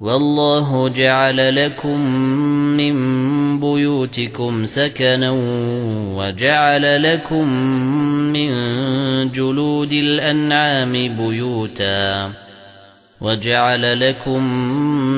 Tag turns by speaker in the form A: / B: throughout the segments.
A: والله جعل لكم من بيوتكم سكنا وجعل لكم من جلود الأنعام بيوتا وَجَعَلَ لَكُم مِّن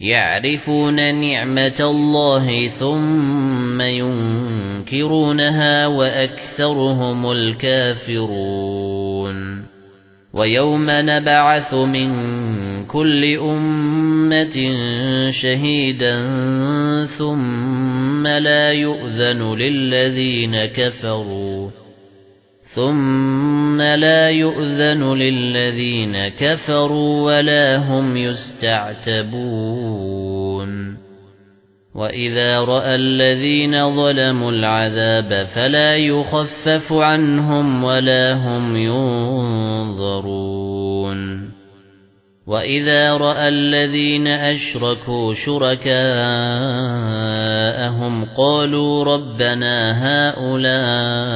A: يَعْرِفُونَ نِعْمَةَ اللَّهِ ثُمَّ يُنكِرُونَهَا وَأَكْثَرُهُمُ الْكَافِرُونَ. وَيَوْمَ نَبْعَثُ مِن كُلِّ أُمَّةٍ شَهِيدًا ثُمَّ لَا يُؤْذَنُ لِلَّذِينَ كَفَرُوا. ثُمَّ لَا يُؤْذَنُ لِلَّذِينَ كَفَرُوا وَلَا هُمْ يُسْتَعْتَبُونَ. وَإِذَا رَأَى الَّذِينَ ظَلَمُوا الْعَذَابَ فَلَا يُخَفَّفُ عَنْهُمْ وَلَا هُمْ يُنظَرُونَ. وَإِذَا رَأَى الَّذِينَ أَشْرَكُوا شُرَكَاءَهُمْ قَالُوا رَبَّنَا هَؤُلَاءِ